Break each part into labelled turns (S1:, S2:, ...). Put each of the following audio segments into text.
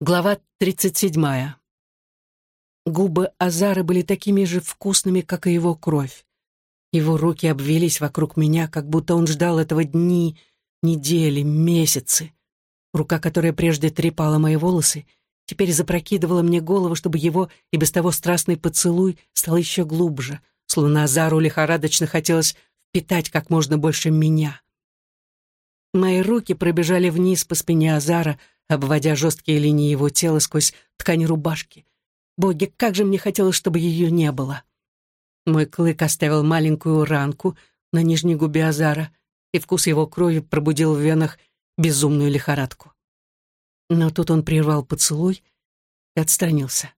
S1: Глава 37. Губы Азара были такими же вкусными, как и его кровь. Его руки обвелись вокруг меня, как будто он ждал этого дни, недели, месяцы. Рука, которая прежде трепала мои волосы, теперь запрокидывала мне голову, чтобы его и без того страстный поцелуй стал еще глубже, словно Азару лихорадочно хотелось впитать как можно больше меня. Мои руки пробежали вниз по спине Азара, обводя жесткие линии его тела сквозь ткань рубашки. Боги, как же мне хотелось, чтобы ее не было. Мой клык оставил маленькую ранку на нижней губе Азара, и вкус его крови пробудил в венах безумную лихорадку. Но тут он прервал поцелуй и отстранился.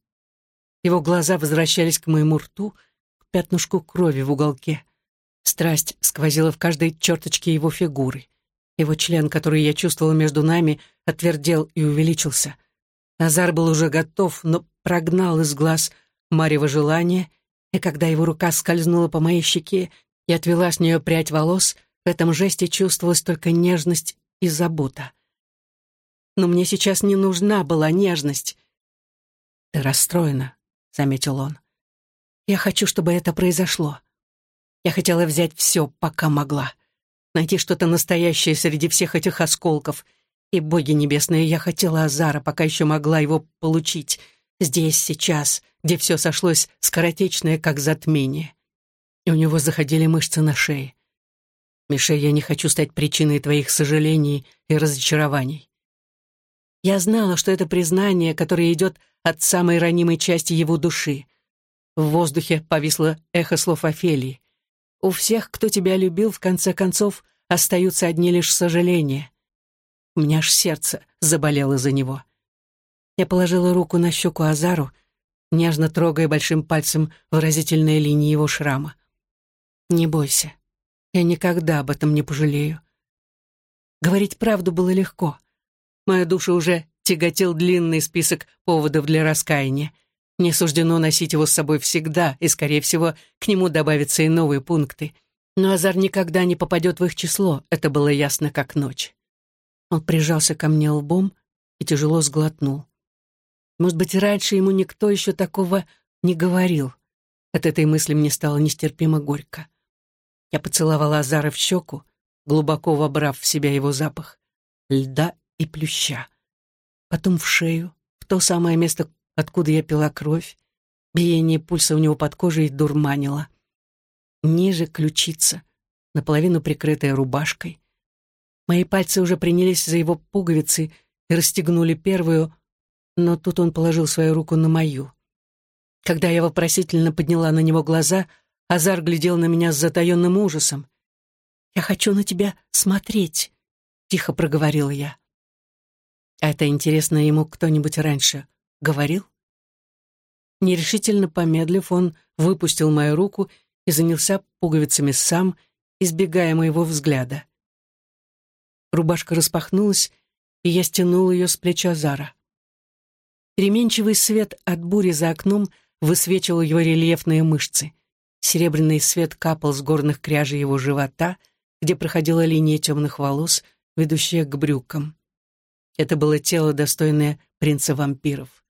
S1: Его глаза возвращались к моему рту, к пятнышку крови в уголке. Страсть сквозила в каждой черточке его фигуры. Его член, который я чувствовала между нами, отвердел и увеличился. Назар был уже готов, но прогнал из глаз Марево желание, и когда его рука скользнула по моей щеке и отвела с нее прядь волос, в этом жесте чувствовалась только нежность и забота. Но мне сейчас не нужна была нежность. «Ты расстроена», — заметил он. «Я хочу, чтобы это произошло. Я хотела взять все, пока могла найти что-то настоящее среди всех этих осколков. И, боги небесные, я хотела Азара, пока еще могла его получить. Здесь, сейчас, где все сошлось скоротечное, как затмение. И у него заходили мышцы на шее. Мише, я не хочу стать причиной твоих сожалений и разочарований. Я знала, что это признание, которое идет от самой ранимой части его души. В воздухе повисло эхо слов Офелии. У всех, кто тебя любил, в конце концов, остаются одни лишь сожаления. У меня аж сердце заболело за него. Я положила руку на щеку Азару, нежно трогая большим пальцем выразительные линии его шрама. «Не бойся, я никогда об этом не пожалею». Говорить правду было легко. Мою душу уже тяготел длинный список поводов для раскаяния. Не суждено носить его с собой всегда, и, скорее всего, к нему добавятся и новые пункты. Но Азар никогда не попадет в их число, это было ясно как ночь. Он прижался ко мне лбом и тяжело сглотнул. Может быть, раньше ему никто еще такого не говорил. От этой мысли мне стало нестерпимо горько. Я поцеловала Азара в щеку, глубоко вобрав в себя его запах льда и плюща. Потом в шею, в то самое место, откуда я пила кровь. Биение пульса у него под кожей дурманило. Ниже ключица, наполовину прикрытая рубашкой. Мои пальцы уже принялись за его пуговицы и расстегнули первую, но тут он положил свою руку на мою. Когда я вопросительно подняла на него глаза, Азар глядел на меня с затаенным ужасом. «Я хочу на тебя смотреть», — тихо проговорила я. «А это интересно ему кто-нибудь раньше говорил?» Нерешительно помедлив, он выпустил мою руку и занялся пуговицами сам, избегая моего взгляда. Рубашка распахнулась, и я стянул ее с плеча Зара. Переменчивый свет от бури за окном высвечивал его рельефные мышцы. Серебряный свет капал с горных кряжей его живота, где проходила линия темных волос, ведущая к брюкам. Это было тело, достойное принца вампиров.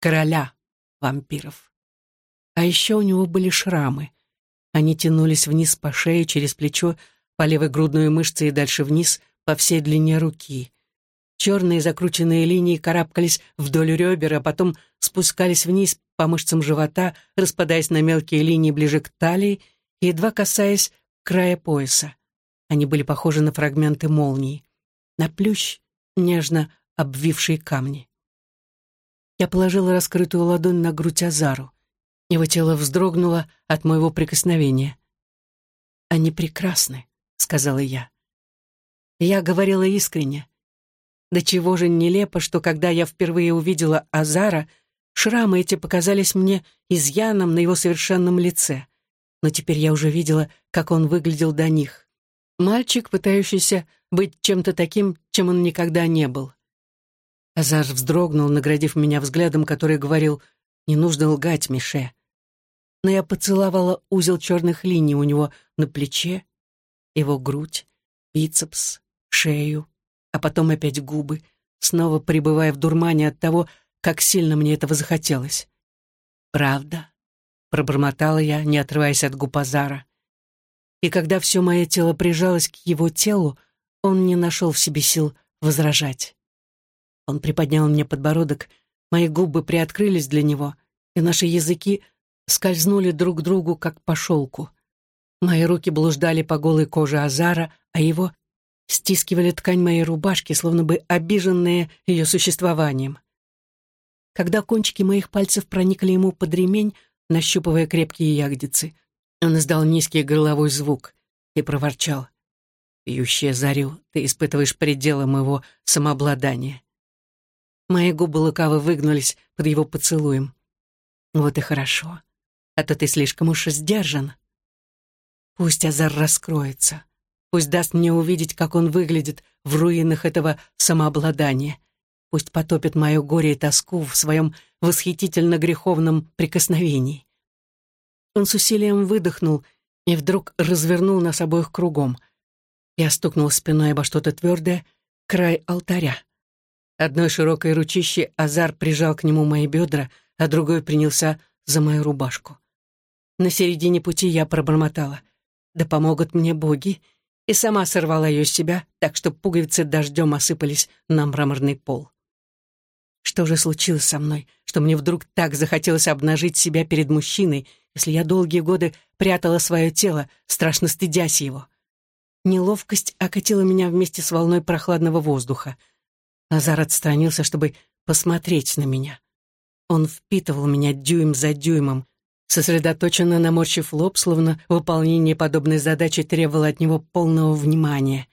S1: Короля вампиров. А еще у него были шрамы. Они тянулись вниз по шее, через плечо, по левой грудной мышце и дальше вниз, по всей длине руки. Черные закрученные линии карабкались вдоль ребер, а потом спускались вниз по мышцам живота, распадаясь на мелкие линии ближе к талии едва касаясь края пояса. Они были похожи на фрагменты молний, на плющ, нежно обвивший камни. Я положила раскрытую ладонь на грудь Азару. Его тело вздрогнуло от моего прикосновения. «Они прекрасны», — сказала я. Я говорила искренне. До чего же нелепо, что когда я впервые увидела Азара, шрамы эти показались мне изъяном на его совершенном лице. Но теперь я уже видела, как он выглядел до них. Мальчик, пытающийся быть чем-то таким, чем он никогда не был. Азар вздрогнул, наградив меня взглядом, который говорил «Не нужно лгать, Мише». Но я поцеловала узел черных линий у него на плече, его грудь, бицепс, шею, а потом опять губы, снова пребывая в дурмане от того, как сильно мне этого захотелось. «Правда?» — пробормотала я, не отрываясь от губ Азара. И когда все мое тело прижалось к его телу, он не нашел в себе сил возражать. Он приподнял мне подбородок, мои губы приоткрылись для него, и наши языки скользнули друг к другу, как по шелку. Мои руки блуждали по голой коже Азара, а его стискивали ткань моей рубашки, словно бы обиженные ее существованием. Когда кончики моих пальцев проникли ему под ремень, нащупывая крепкие ягодицы, он издал низкий горловой звук и проворчал. «Пьющая зарю, ты испытываешь пределы моего самообладания». Мои губы лукаво выгнулись под его поцелуем. «Вот и хорошо, а то ты слишком уж сдержан». Пусть Азар раскроется. Пусть даст мне увидеть, как он выглядит в руинах этого самообладания. Пусть потопит мое горе и тоску в своем восхитительно греховном прикосновении. Он с усилием выдохнул и вдруг развернул нас обоих кругом. Я стукнул спиной обо что-то твердое, край алтаря. Одной широкой ручищей Азар прижал к нему мои бедра, а другой принялся за мою рубашку. На середине пути я пробормотала. «Да помогут мне боги!» и сама сорвала ее с себя, так что пуговицы дождем осыпались на мраморный пол. Что же случилось со мной, что мне вдруг так захотелось обнажить себя перед мужчиной, если я долгие годы прятала свое тело, страшно стыдясь его? Неловкость окатила меня вместе с волной прохладного воздуха. Назар отстранился, чтобы посмотреть на меня. Он впитывал меня дюйм за дюймом, сосредоточенно наморщив лоб, словно выполнение подобной задачи требовало от него полного внимания.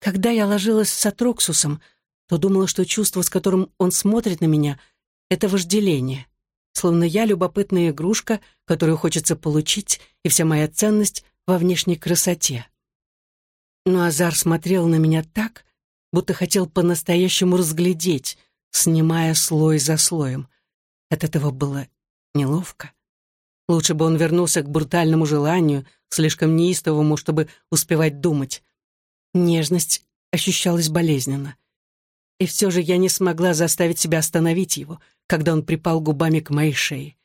S1: Когда я ложилась с Атроксусом, то думала, что чувство, с которым он смотрит на меня, — это вожделение. Словно я любопытная игрушка, которую хочется получить, и вся моя ценность во внешней красоте. Но Азар смотрел на меня так, будто хотел по-настоящему разглядеть, снимая слой за слоем. От этого было неловко. Лучше бы он вернулся к брутальному желанию, слишком неистовому, чтобы успевать думать. Нежность ощущалась болезненно. И все же я не смогла заставить себя остановить его, когда он припал губами к моей шее.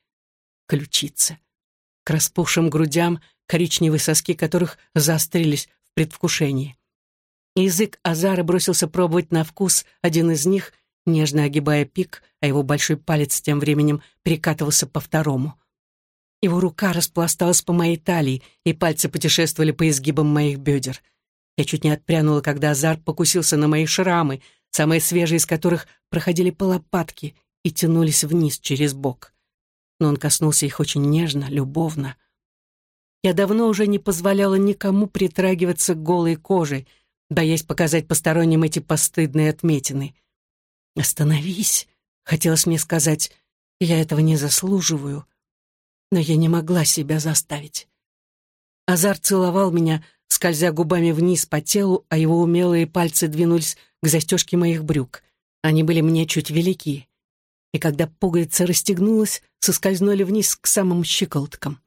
S1: Ключица. К распухшим грудям, коричневые соски которых заострились в предвкушении. Язык Азара бросился пробовать на вкус один из них, нежно огибая пик, а его большой палец тем временем перекатывался по второму. Его рука распласталась по моей талии, и пальцы путешествовали по изгибам моих бедер. Я чуть не отпрянула, когда Азар покусился на мои шрамы, самые свежие из которых проходили по лопатке и тянулись вниз через бок. Но он коснулся их очень нежно, любовно. Я давно уже не позволяла никому притрагиваться голой коже, боясь показать посторонним эти постыдные отметины. «Остановись», — хотелось мне сказать, — «я этого не заслуживаю». Но я не могла себя заставить. Азар целовал меня, скользя губами вниз по телу, а его умелые пальцы двинулись к застежке моих брюк. Они были мне чуть велики. И когда пуговица расстегнулась, соскользнули вниз к самым щиколоткам.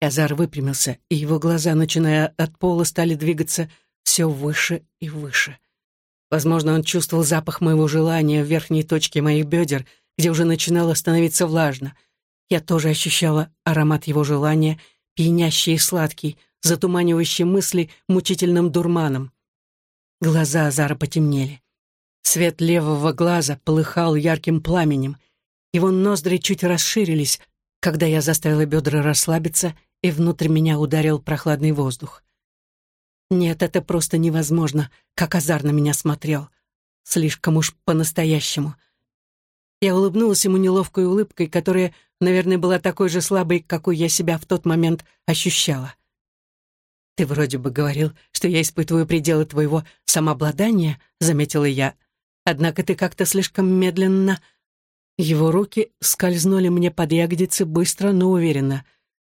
S1: Азар выпрямился, и его глаза, начиная от пола, стали двигаться все выше и выше. Возможно, он чувствовал запах моего желания в верхней точке моих бедер, где уже начинало становиться влажно. Я тоже ощущала аромат его желания, пьянящий и сладкий, затуманивающий мысли мучительным дурманом. Глаза Азара потемнели. Свет левого глаза полыхал ярким пламенем. Его ноздри чуть расширились, когда я заставила бедра расслабиться, и внутрь меня ударил прохладный воздух. Нет, это просто невозможно, как Азар меня смотрел. Слишком уж по-настоящему. Я улыбнулась ему неловкой улыбкой, которая, наверное, была такой же слабой, какой я себя в тот момент ощущала. «Ты вроде бы говорил, что я испытываю пределы твоего самообладания», — заметила я. «Однако ты как-то слишком медленно...» Его руки скользнули мне под ягодицы быстро, но уверенно.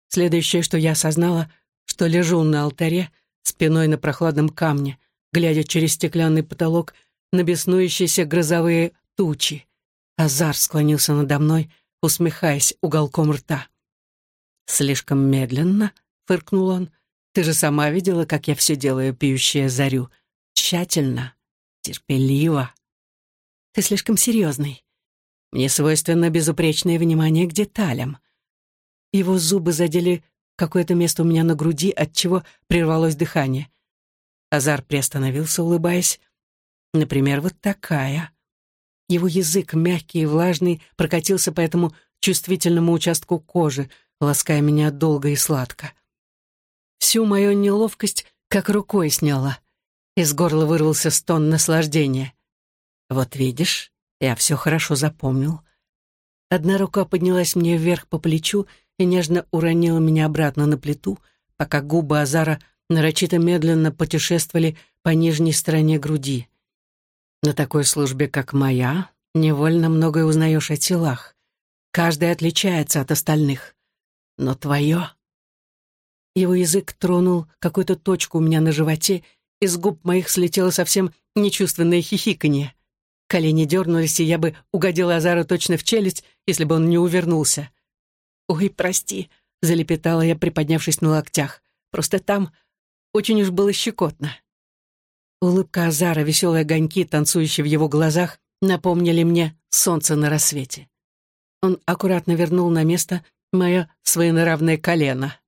S1: Следующее, что я осознала, что лежу на алтаре, спиной на прохладном камне, глядя через стеклянный потолок на беснующиеся грозовые тучи. Азар склонился надо мной, усмехаясь уголком рта. «Слишком медленно», — фыркнул он, — ты же сама видела, как я все делаю, пьющая зарю. Тщательно. терпеливо. Ты слишком серьезный. Мне свойственно безупречное внимание к деталям. Его зубы задели какое-то место у меня на груди, от чего прервалось дыхание. Азар приостановился, улыбаясь. Например, вот такая. Его язык, мягкий и влажный, прокатился по этому чувствительному участку кожи, лаская меня долго и сладко. Всю мою неловкость как рукой сняла. Из горла вырвался стон наслаждения. «Вот видишь, я все хорошо запомнил». Одна рука поднялась мне вверх по плечу и нежно уронила меня обратно на плиту, пока губы Азара нарочито медленно путешествовали по нижней стороне груди. На такой службе, как моя, невольно многое узнаешь о телах. Каждый отличается от остальных. Но твое... Его язык тронул какую-то точку у меня на животе, и с губ моих слетело совсем нечувственное хихиканье. Колени дернулись, и я бы угодила Азару точно в челюсть, если бы он не увернулся. «Ой, прости», — залепетала я, приподнявшись на локтях. «Просто там очень уж было щекотно». Улыбка Азара, веселые огоньки, танцующие в его глазах, напомнили мне солнце на рассвете. Он аккуратно вернул на место мое своенравное колено.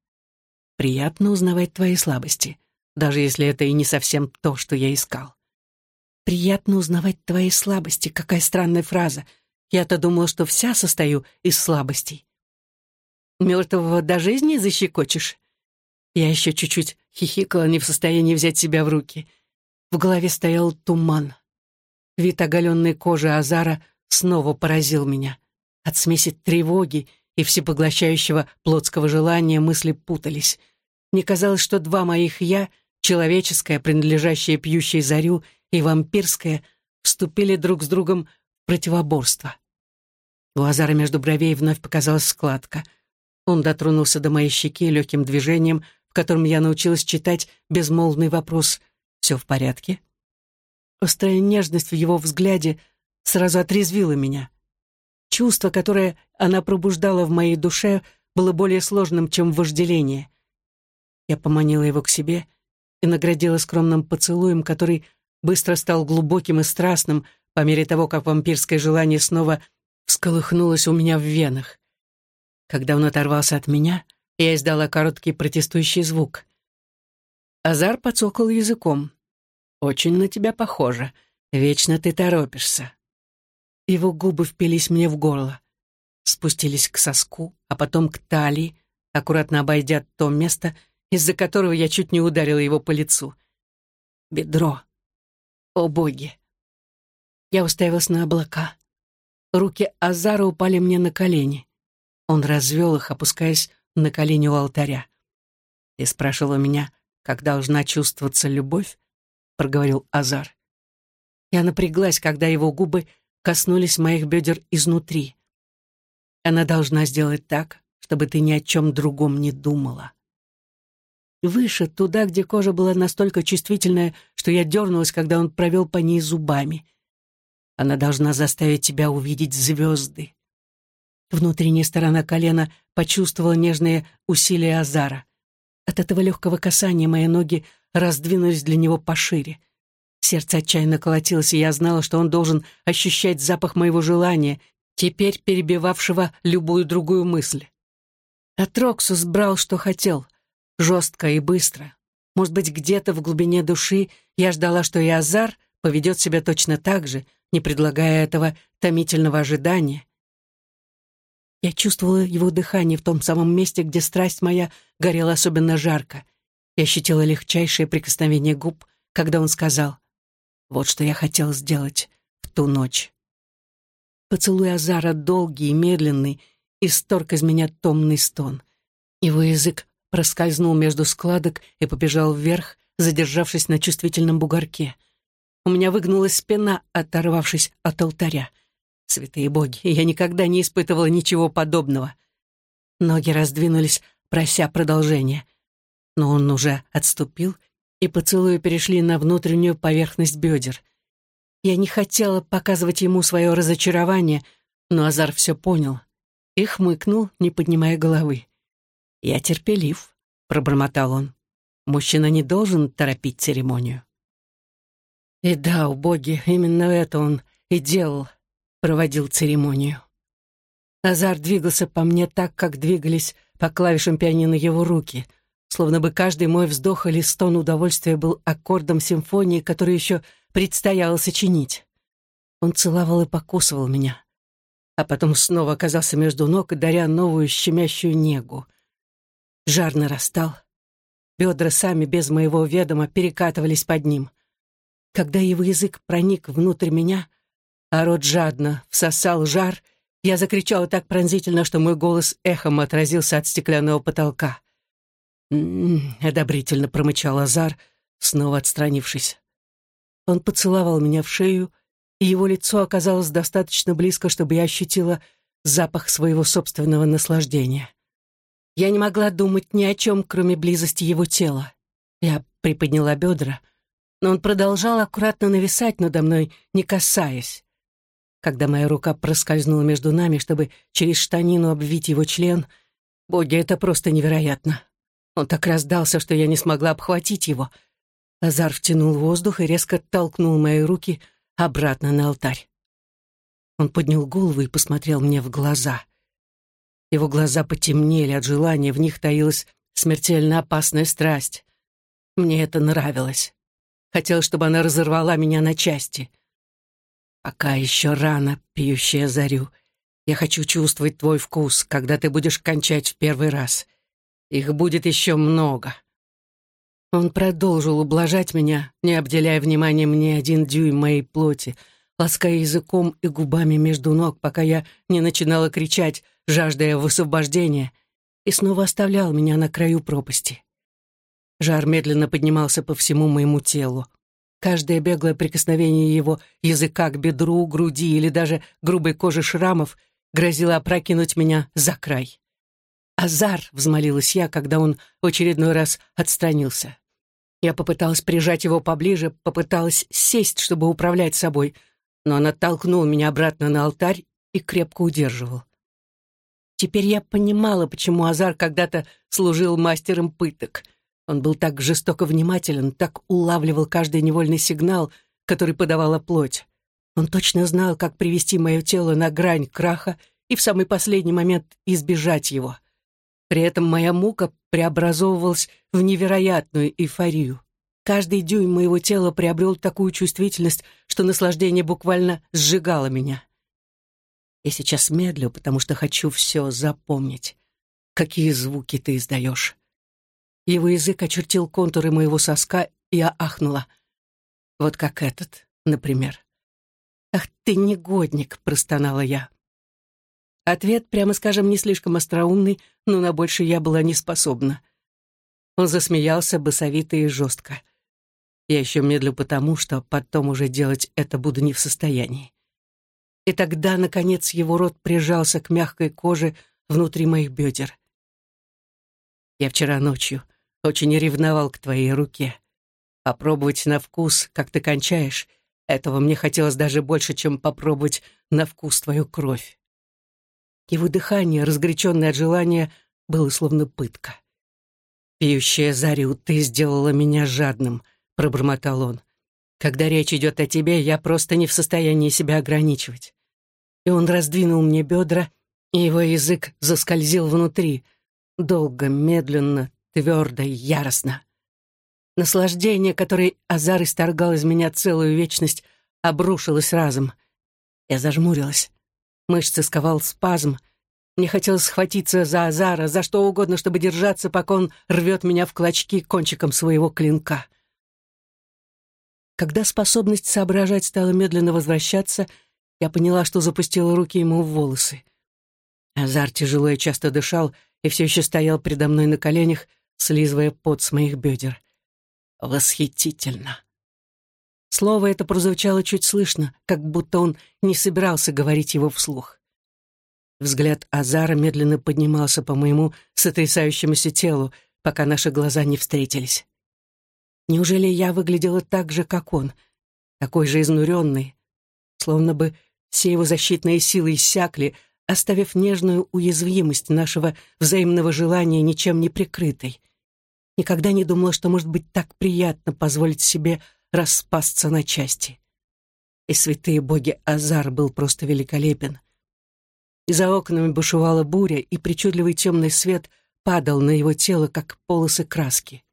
S1: «Приятно узнавать твои слабости, даже если это и не совсем то, что я искал». «Приятно узнавать твои слабости» — какая странная фраза. Я-то думала, что вся состою из слабостей. Мертвого до жизни защекочешь? Я еще чуть-чуть хихикала, не в состоянии взять себя в руки — в голове стоял туман. Вид оголенной кожи Азара снова поразил меня. От смеси тревоги и всепоглощающего плотского желания мысли путались. Мне казалось, что два моих «я» — человеческое, принадлежащее пьющей зарю, и вампирское — вступили друг с другом в противоборство. У Азара между бровей вновь показалась складка. Он дотронулся до моей щеки легким движением, в котором я научилась читать безмолвный вопрос все в порядке?» Острая нежность в его взгляде сразу отрезвила меня. Чувство, которое она пробуждала в моей душе, было более сложным, чем вожделение. Я поманила его к себе и наградила скромным поцелуем, который быстро стал глубоким и страстным по мере того, как вампирское желание снова всколыхнулось у меня в венах. Когда он оторвался от меня, я издала короткий протестующий звук. Азар подсокал языком. «Очень на тебя похоже. Вечно ты торопишься». Его губы впились мне в горло. Спустились к соску, а потом к талии, аккуратно обойдя то место, из-за которого я чуть не ударила его по лицу. Бедро. О боги! Я уставилась на облака. Руки Азара упали мне на колени. Он развел их, опускаясь на колени у алтаря. Ты спрашивала меня, как должна чувствоваться любовь, проговорил Азар. Я напряглась, когда его губы коснулись моих бедер изнутри. Она должна сделать так, чтобы ты ни о чем другом не думала. Выше, туда, где кожа была настолько чувствительная, что я дернулась, когда он провел по ней зубами. Она должна заставить тебя увидеть звезды. Внутренняя сторона колена почувствовала нежные усилия Азара. От этого легкого касания мои ноги раздвинулись для него пошире. Сердце отчаянно колотилось, и я знала, что он должен ощущать запах моего желания, теперь перебивавшего любую другую мысль. Атроксус брал, что хотел, жестко и быстро. Может быть, где-то в глубине души я ждала, что и Азар поведет себя точно так же, не предлагая этого томительного ожидания. Я чувствовала его дыхание в том самом месте, где страсть моя горела особенно жарко. Я ощутила легчайшее прикосновение губ, когда он сказал «Вот что я хотел сделать в ту ночь». Поцелуй Азара долгий и медленный, исторг из меня томный стон. Его язык проскользнул между складок и побежал вверх, задержавшись на чувствительном бугорке. У меня выгнулась спина, оторвавшись от алтаря. Святые боги, я никогда не испытывала ничего подобного. Ноги раздвинулись, прося продолжения. Но он уже отступил, и поцелуи перешли на внутреннюю поверхность бедер. Я не хотела показывать ему свое разочарование, но Азар все понял и хмыкнул, не поднимая головы. «Я терпелив», — пробормотал он. «Мужчина не должен торопить церемонию». И да, у боги, именно это он и делал, проводил церемонию. Азар двигался по мне так, как двигались по клавишам пианино его руки, словно бы каждый мой вздох или стон удовольствия был аккордом симфонии, которую еще предстояло сочинить. Он целовал и покусывал меня, а потом снова оказался между ног, даря новую щемящую негу. Жар нарастал. Бедра сами без моего ведома перекатывались под ним. Когда его язык проник внутрь меня, а рот жадно всосал жар, я закричала так пронзительно, что мой голос эхом отразился от стеклянного потолка. «М-м-м», одобрительно промычал Азар, снова отстранившись. Он поцеловал меня в шею, и его лицо оказалось достаточно близко, чтобы я ощутила запах своего собственного наслаждения. Я не могла думать ни о чем, кроме близости его тела. Я приподняла бедра, но он продолжал аккуратно нависать надо мной, не касаясь. Когда моя рука проскользнула между нами, чтобы через штанину обвить его член, боги, это просто невероятно. Он так раздался, что я не смогла обхватить его. Азар втянул воздух и резко толкнул мои руки обратно на алтарь. Он поднял голову и посмотрел мне в глаза. Его глаза потемнели от желания, в них таилась смертельно опасная страсть. Мне это нравилось. Хотел, чтобы она разорвала меня на части. Пока еще рано, пьющая зарю. Я хочу чувствовать твой вкус, когда ты будешь кончать в первый раз. Их будет еще много. Он продолжил ублажать меня, не обделяя вниманием ни один дюйм моей плоти, лаская языком и губами между ног, пока я не начинала кричать, жаждая высвобождения, и снова оставлял меня на краю пропасти. Жар медленно поднимался по всему моему телу. Каждое беглое прикосновение его языка к бедру, груди или даже грубой коже шрамов грозило опрокинуть меня за край. «Азар!» — взмолилась я, когда он в очередной раз отстранился. Я попыталась прижать его поближе, попыталась сесть, чтобы управлять собой, но он оттолкнул меня обратно на алтарь и крепко удерживал. Теперь я понимала, почему Азар когда-то служил мастером пыток. Он был так жестоко внимателен, так улавливал каждый невольный сигнал, который подавала плоть. Он точно знал, как привести мое тело на грань краха и в самый последний момент избежать его — при этом моя мука преобразовывалась в невероятную эйфорию. Каждый дюйм моего тела приобрел такую чувствительность, что наслаждение буквально сжигало меня. Я сейчас медлю, потому что хочу все запомнить. Какие звуки ты издаешь. Его язык очертил контуры моего соска, и я ахнула. Вот как этот, например. «Ах ты негодник!» — простонала я. Ответ, прямо скажем, не слишком остроумный, но на больше я была не способна. Он засмеялся басовито и жестко. Я еще медлю потому, что потом уже делать это буду не в состоянии. И тогда, наконец, его рот прижался к мягкой коже внутри моих бедер. Я вчера ночью очень ревновал к твоей руке. Попробовать на вкус, как ты кончаешь, этого мне хотелось даже больше, чем попробовать на вкус твою кровь. Его дыхание, разгоряченное от желания, было словно пытка. «Пьющая зарю, ты сделала меня жадным», — пробормотал он. «Когда речь идет о тебе, я просто не в состоянии себя ограничивать». И он раздвинул мне бедра, и его язык заскользил внутри, долго, медленно, твердо, яростно. Наслаждение, которое Азар исторгал из меня целую вечность, обрушилось разом. Я зажмурилась. Мышцы сковал спазм. Мне хотелось схватиться за Азара, за что угодно, чтобы держаться, пока он рвет меня в клочки кончиком своего клинка. Когда способность соображать стала медленно возвращаться, я поняла, что запустила руки ему в волосы. Азар тяжело и часто дышал и все еще стоял передо мной на коленях, слизывая пот с моих бедер. Восхитительно. Слово это прозвучало чуть слышно, как будто он не собирался говорить его вслух. Взгляд Азара медленно поднимался по моему сотрясающемуся телу, пока наши глаза не встретились. Неужели я выглядела так же, как он, такой же изнуренный, словно бы все его защитные силы иссякли, оставив нежную уязвимость нашего взаимного желания ничем не прикрытой. Никогда не думала, что может быть так приятно позволить себе распасться на части. И святые боги Азар был просто великолепен. И за окнами бушевала буря, и причудливый темный свет падал на его тело, как полосы краски.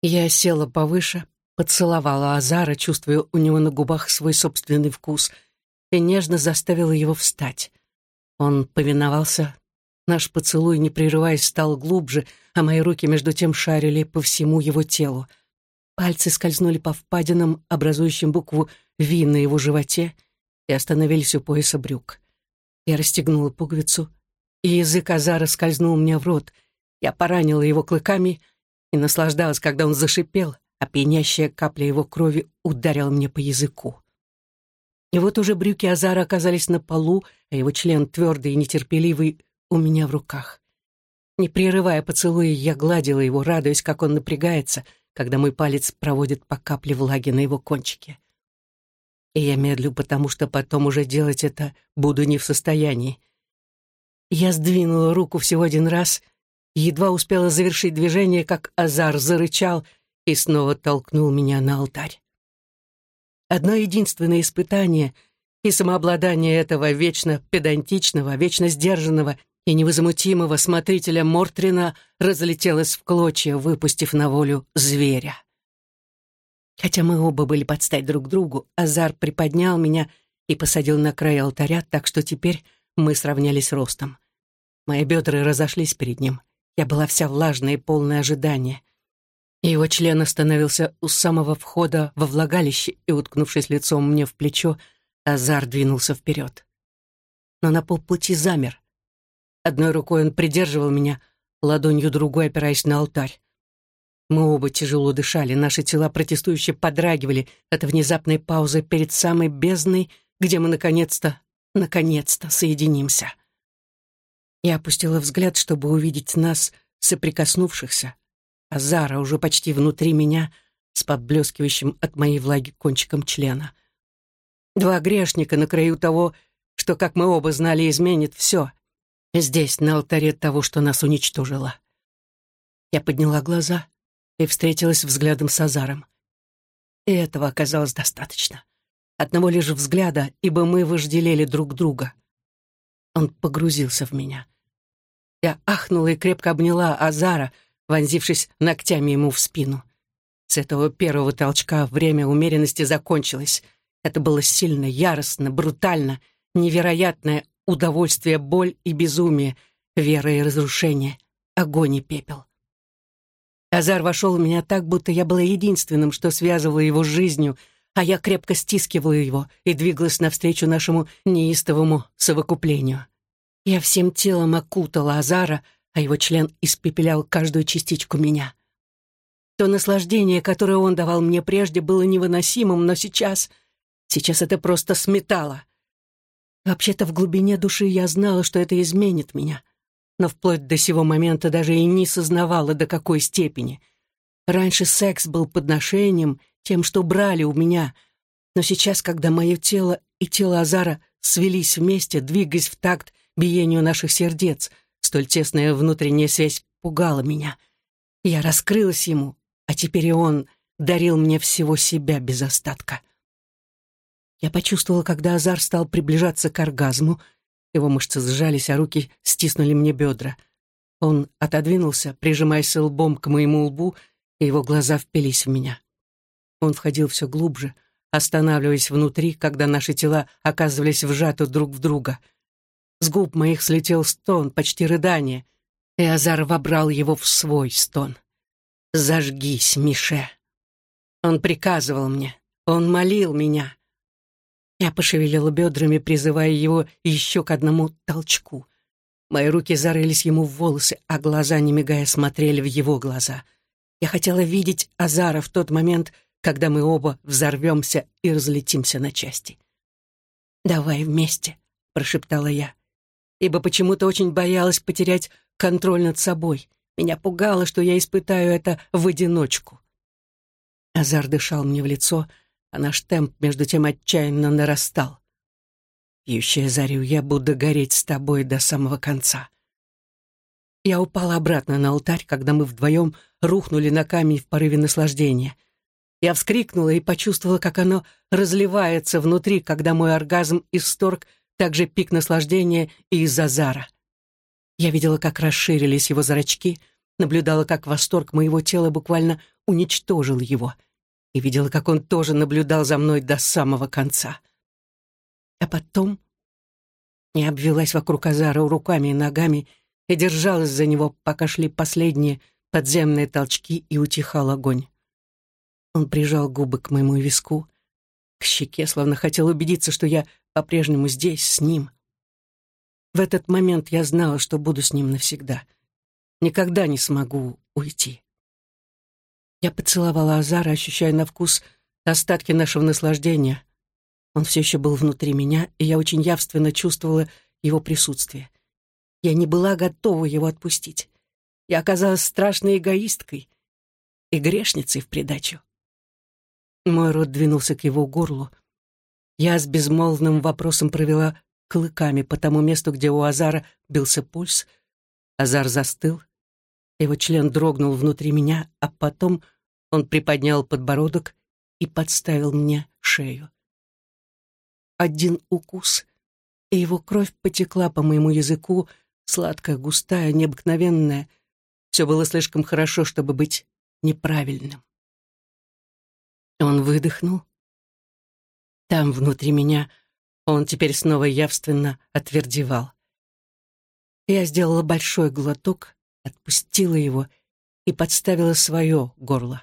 S1: Я села повыше, поцеловала Азара, чувствуя у него на губах свой собственный вкус, и нежно заставила его встать. Он повиновался. Наш поцелуй, не прерываясь, стал глубже, а мои руки между тем шарили по всему его телу. Пальцы скользнули по впадинам, образующим букву «Ви» на его животе, и остановились у пояса брюк. Я расстегнула пуговицу, и язык Азара скользнул мне в рот. Я поранила его клыками и наслаждалась, когда он зашипел, а пьянящая капля его крови ударила мне по языку. И вот уже брюки Азара оказались на полу, а его член твердый и нетерпеливый у меня в руках. Не прерывая поцелуя, я гладила его, радуясь, как он напрягается, когда мой палец проводит по капле влаги на его кончике. И я медлю, потому что потом уже делать это буду не в состоянии. Я сдвинула руку всего один раз, едва успела завершить движение, как Азар зарычал и снова толкнул меня на алтарь. Одно единственное испытание и самообладание этого вечно педантичного, вечно сдержанного и невозмутимого смотрителя Мортрина разлетелось в клочья, выпустив на волю зверя. Хотя мы оба были под стать друг другу, Азар приподнял меня и посадил на край алтаря, так что теперь мы сравнялись ростом. Мои бедра разошлись перед ним. Я была вся влажная и полная ожидания. Его член остановился у самого входа во влагалище и, уткнувшись лицом мне в плечо, Азар двинулся вперед. Но на полпути замер. Одной рукой он придерживал меня, ладонью другой опираясь на алтарь. Мы оба тяжело дышали, наши тела протестующе подрагивали от внезапной паузы перед самой бездной, где мы наконец-то, наконец-то соединимся. Я опустила взгляд, чтобы увидеть нас, соприкоснувшихся, а Зара уже почти внутри меня, с подблескивающим от моей влаги кончиком члена. Два грешника на краю того, что, как мы оба знали, изменит все. Здесь, на алтаре того, что нас уничтожило. Я подняла глаза и встретилась взглядом с Азаром. И этого оказалось достаточно. Одного лишь взгляда, ибо мы вожделели друг друга. Он погрузился в меня. Я ахнула и крепко обняла Азара, вонзившись ногтями ему в спину. С этого первого толчка время умеренности закончилось. Это было сильно, яростно, брутально, невероятное удовольствие, боль и безумие, вера и разрушение, огонь и пепел. Азар вошел в меня так, будто я была единственным, что связывало его с жизнью, а я крепко стискивала его и двигалась навстречу нашему неистовому совокуплению. Я всем телом окутала Азара, а его член испепелял каждую частичку меня. То наслаждение, которое он давал мне прежде, было невыносимым, но сейчас... Сейчас это просто сметало. Вообще-то в глубине души я знала, что это изменит меня — но вплоть до сего момента даже и не сознавала, до какой степени. Раньше секс был подношением, тем, что брали у меня, но сейчас, когда мое тело и тело Азара свелись вместе, двигаясь в такт биению наших сердец, столь тесная внутренняя связь пугала меня. Я раскрылась ему, а теперь и он дарил мне всего себя без остатка. Я почувствовала, когда Азар стал приближаться к оргазму — его мышцы сжались, а руки стиснули мне бедра. Он отодвинулся, прижимаясь лбом к моему лбу, и его глаза впились в меня. Он входил все глубже, останавливаясь внутри, когда наши тела оказывались вжаты друг в друга. С губ моих слетел стон, почти рыдание, и Азар вобрал его в свой стон. «Зажгись, Мише!» Он приказывал мне, он молил меня. Я пошевелила бедрами, призывая его еще к одному толчку. Мои руки зарылись ему в волосы, а глаза, не мигая, смотрели в его глаза. Я хотела видеть Азара в тот момент, когда мы оба взорвемся и разлетимся на части. «Давай вместе», — прошептала я, ибо почему-то очень боялась потерять контроль над собой. Меня пугало, что я испытаю это в одиночку. Азар дышал мне в лицо, — а наш темп между тем отчаянно нарастал. Пьющая зарю, я буду гореть с тобой до самого конца. Я упала обратно на алтарь, когда мы вдвоем рухнули на камень в порыве наслаждения. Я вскрикнула и почувствовала, как оно разливается внутри, когда мой оргазм исторг также пик наслаждения и из-за Зара. Я видела, как расширились его зрачки, наблюдала, как восторг моего тела буквально уничтожил его, и видела, как он тоже наблюдал за мной до самого конца. А потом я обвелась вокруг Азара руками и ногами и держалась за него, пока шли последние подземные толчки и утихал огонь. Он прижал губы к моему виску, к щеке, словно хотел убедиться, что я по-прежнему здесь, с ним. В этот момент я знала, что буду с ним навсегда. Никогда не смогу уйти. Я поцеловала Азара, ощущая на вкус остатки нашего наслаждения. Он все еще был внутри меня, и я очень явственно чувствовала его присутствие. Я не была готова его отпустить. Я оказалась страшной эгоисткой и грешницей в придачу. Мой рот двинулся к его горлу. Я с безмолвным вопросом провела клыками по тому месту, где у Азара бился пульс. Азар застыл. Его член дрогнул внутри меня, а потом он приподнял подбородок и подставил мне шею. Один укус, и его кровь потекла по моему языку, сладкая, густая, необыкновенная. Все было слишком хорошо, чтобы быть неправильным. Он выдохнул. Там, внутри меня, он теперь снова явственно отвердевал. Я сделала большой глоток, отпустила его и подставила свое горло.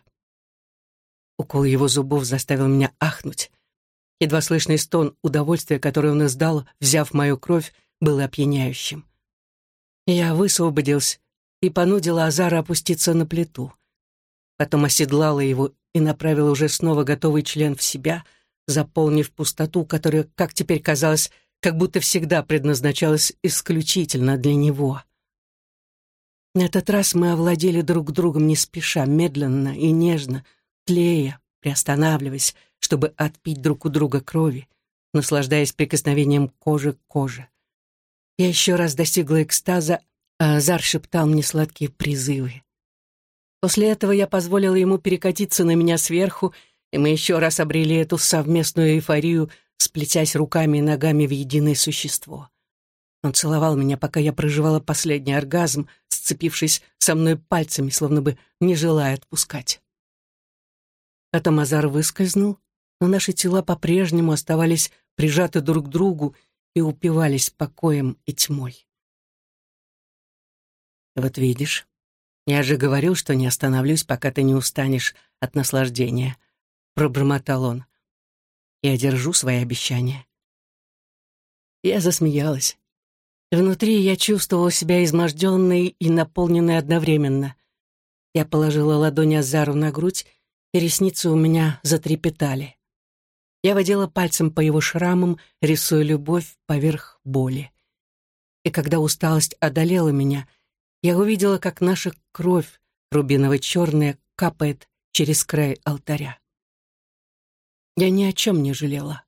S1: Укол его зубов заставил меня ахнуть. Едва слышный стон удовольствия, который он издал, взяв мою кровь, был опьяняющим. Я высвободился и понудила Азара опуститься на плиту. Потом оседлала его и направила уже снова готовый член в себя, заполнив пустоту, которая, как теперь казалось, как будто всегда предназначалась исключительно для него. На этот раз мы овладели друг другом не спеша, медленно и нежно, тлея, приостанавливаясь, чтобы отпить друг у друга крови, наслаждаясь прикосновением кожи к коже. Я еще раз достигла экстаза, а Азар шептал мне сладкие призывы. После этого я позволила ему перекатиться на меня сверху, и мы еще раз обрели эту совместную эйфорию, сплетясь руками и ногами в единое существо. Он целовал меня, пока я проживала последний оргазм, сцепившись со мной пальцами, словно бы не желая отпускать. Потом Азар выскользнул, но наши тела по-прежнему оставались прижаты друг к другу и упивались покоем и тьмой. «Вот видишь, «Я же говорил, что не остановлюсь, пока ты не устанешь от наслаждения», — пробормотал он. «Я держу свои обещания». Я засмеялась. Внутри я чувствовала себя изможденной и наполненной одновременно. Я положила ладонь Азару на грудь, и ресницы у меня затрепетали. Я водила пальцем по его шрамам, рисуя любовь поверх боли. И когда усталость одолела меня — я увидела, как наша кровь, рубиново-черная, капает через край алтаря. Я ни о чем не жалела.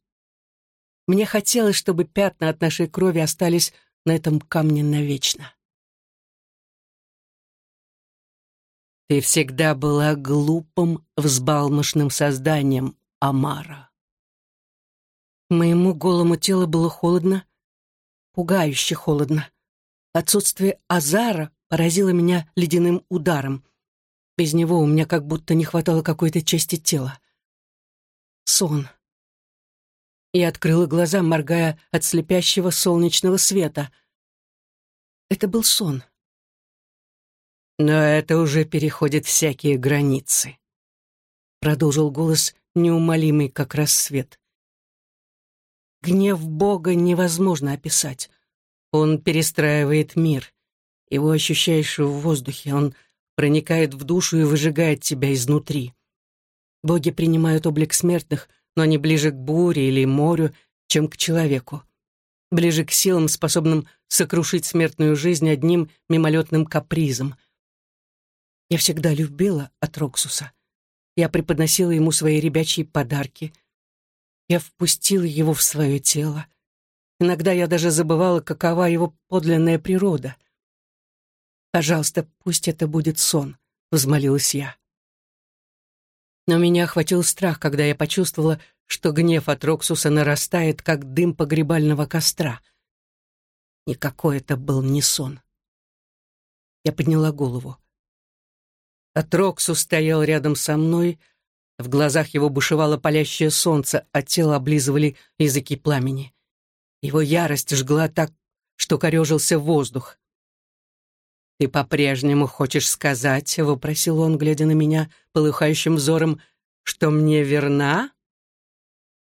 S1: Мне хотелось, чтобы пятна от нашей крови остались на этом камне навечно. Ты всегда была глупым, взбалмошным созданием, Амара. Моему голому телу было холодно, пугающе холодно. Отсутствие азара поразило меня ледяным ударом. Без него у меня как будто не хватало какой-то части тела. Сон. Я открыла глаза, моргая от слепящего солнечного света. Это был сон. Но это уже переходит всякие границы. Продолжил голос, неумолимый, как рассвет. Гнев Бога невозможно описать. Он перестраивает мир. Его ощущаешь в воздухе, он проникает в душу и выжигает тебя изнутри. Боги принимают облик смертных, но они ближе к буре или морю, чем к человеку. Ближе к силам, способным сокрушить смертную жизнь одним мимолетным капризом. Я всегда любила от Роксуса. Я преподносила ему свои ребячьи подарки. Я впустила его в свое тело. Иногда я даже забывала, какова его подлинная природа. «Пожалуйста, пусть это будет сон», — взмолилась я. Но меня охватил страх, когда я почувствовала, что гнев от Роксуса нарастает, как дым погребального костра. Никакой это был не сон. Я подняла голову. Атроксус стоял рядом со мной, в глазах его бушевало палящее солнце, а тело облизывали языки пламени. Его ярость жгла так, что корежился воздух. «Ты по-прежнему хочешь сказать, — вопросил он, глядя на меня полыхающим взором, — что мне верна?»